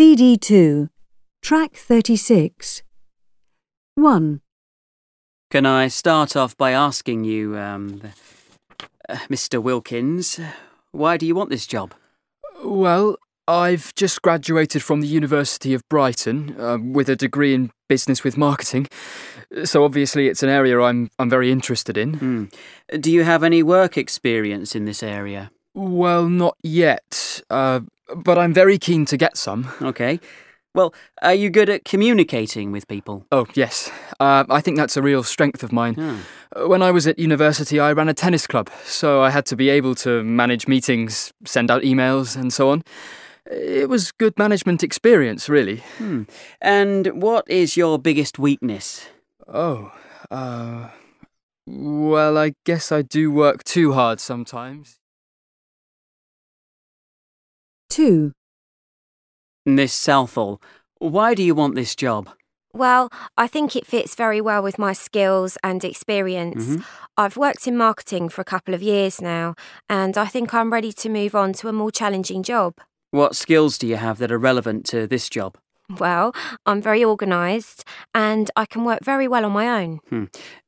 CD2, Track 36. 1. Can I start off by asking you, um, uh, Mr. Wilkins, why do you want this job? Well, I've just graduated from the University of Brighton uh, with a degree in business with marketing. So obviously, it's an area I'm I'm very interested in. Hmm. Do you have any work experience in this area? Well, not yet, uh, but I'm very keen to get some. Okay. Well, are you good at communicating with people? Oh yes, uh, I think that's a real strength of mine. Uh, When I was at university, I ran a tennis club, so I had to be able to manage meetings, send out emails, and so on. It was good management experience, really. Hmm. And what is your biggest weakness? Oh, uh, well, I guess I do work too hard sometimes. 2. Miss Southall, why do you want this job? Well, I think it fits very well with my skills and experience. Mhm. I've worked in marketing for a couple of years now, and I think I'm ready to move on to a more challenging job. What skills do you have that are relevant to this job? Well, I'm very organised and I can work very well on my own.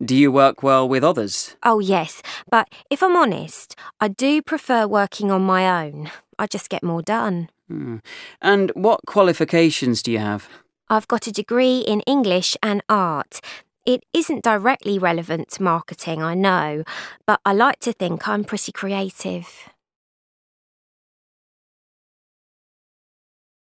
Do you work well with others? Oh, yes, but if I'm honest, I do prefer working on my own. I just get more done. Hmm. And what qualifications do you have? I've got a degree in English and art. It isn't directly relevant to marketing, I know, but I like to think I'm pretty creative.